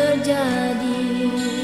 terjadi.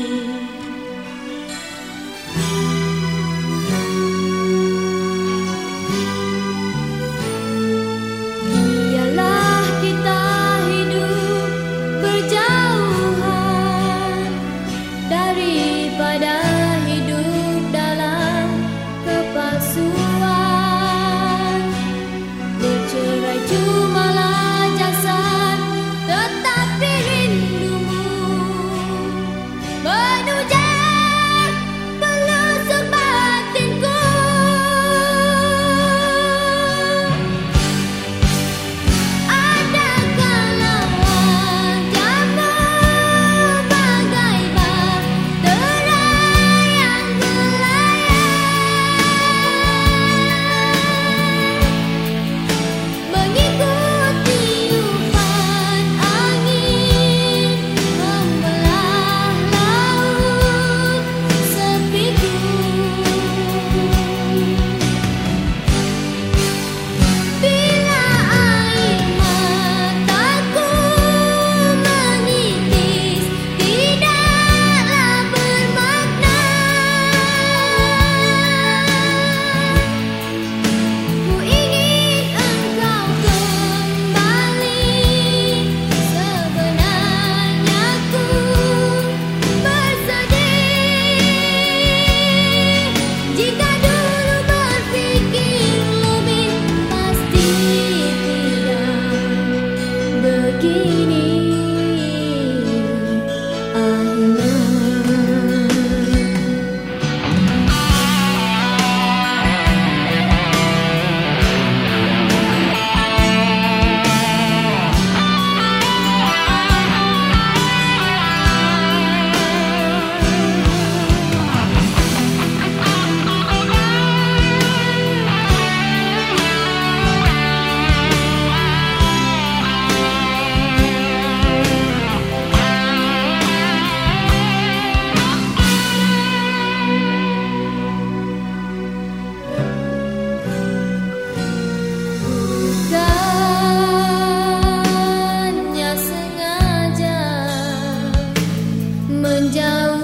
down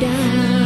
down.